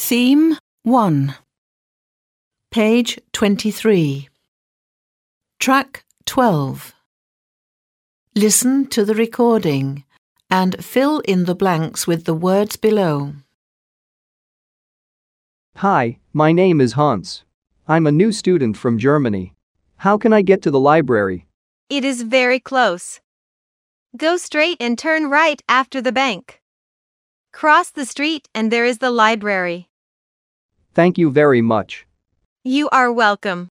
Theme 1 Page 23 Track 12 Listen to the recording and fill in the blanks with the words below. Hi, my name is Hans. I'm a new student from Germany. How can I get to the library? It is very close. Go straight and turn right after the bank. Cross the street and there is the library. Thank you very much. You are welcome.